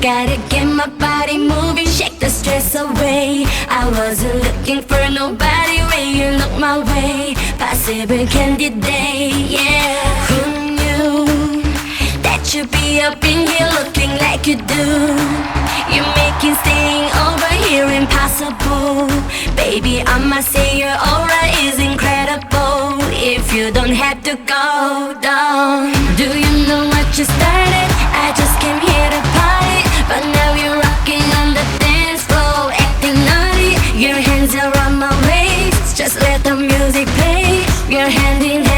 Gotta get my body moving, shake the stress away. I wasn't looking for nobody when you look my way. Possible candidate, yeah. Who knew that you'd be up in here looking like you do? You're making staying over here impossible. Baby, I must say your aura is incredible. If you don't have to go down, do you know what you started? I just can't. You're hand in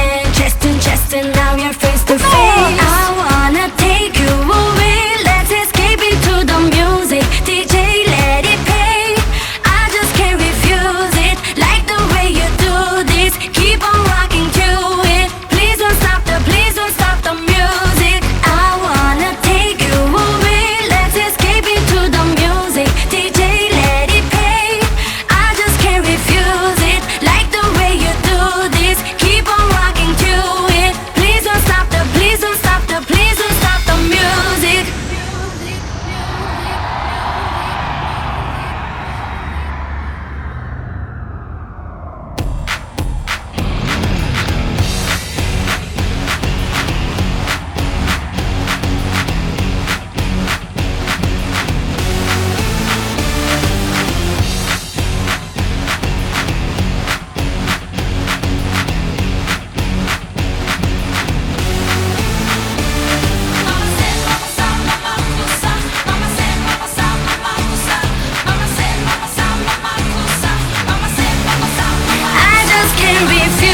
be feeling